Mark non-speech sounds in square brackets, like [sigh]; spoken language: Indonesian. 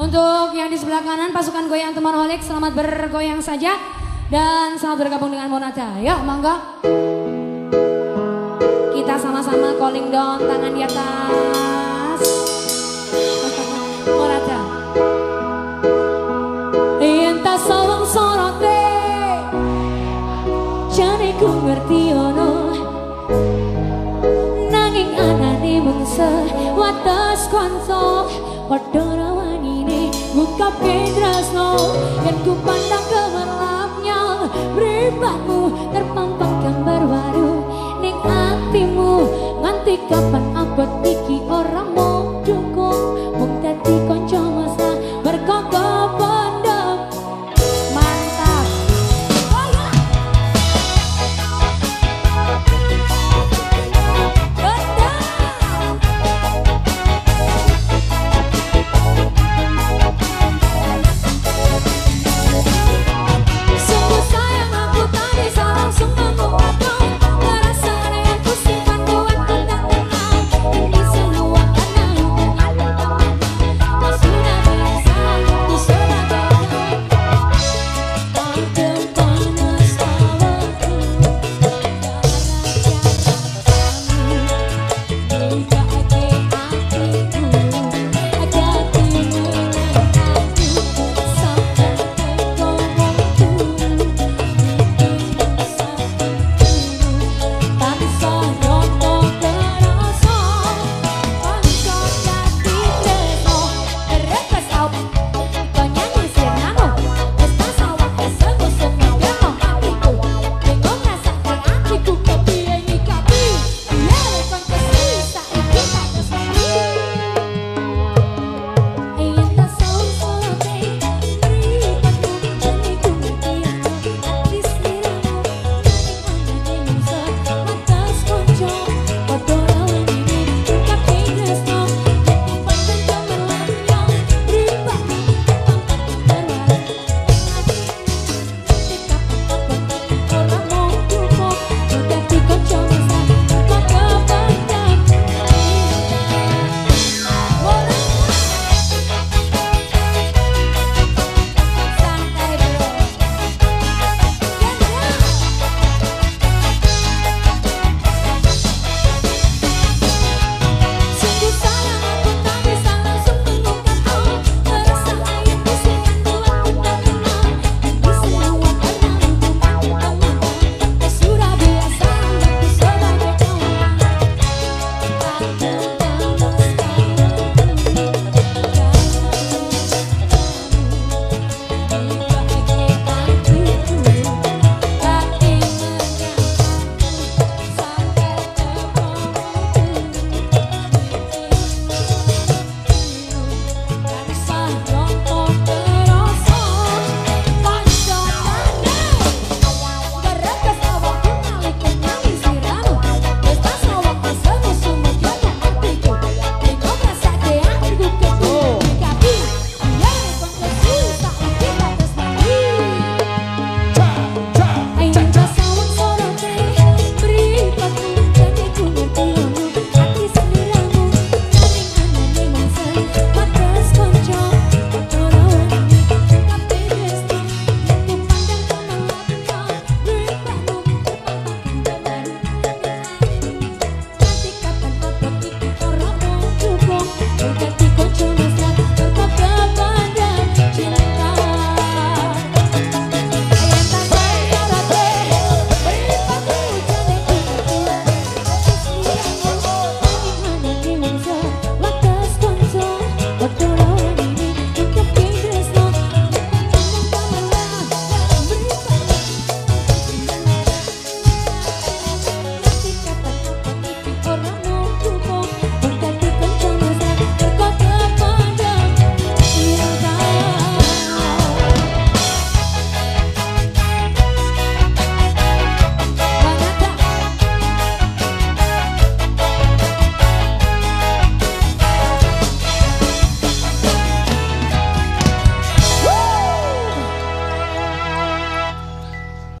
Untuk yang di sebelah kanan pasukan goyang teman holik selamat bergoyang saja dan selamat bergabung dengan Monata. Ya, mangga. Kita sama-sama calling down tangan di atas. [laughs] Monata. Entah sawang sorote Jane ku ngerti ono Nanging anane mungse Wates konco Padha Ngungkap tresno Yen ku pandang gemerlapnya Mripatmu terpampang gambar baru Ning atimu Nganti kapan abot